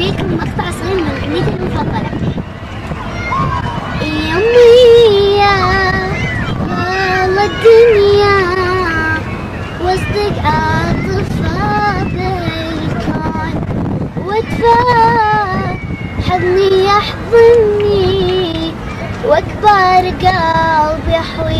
أغني مقطع صغير من أغنيتي المفضلة يمي والله الدنيا واصدق عاطفة بالكون وادفع حضني يحضني وأكبر قلبي حوي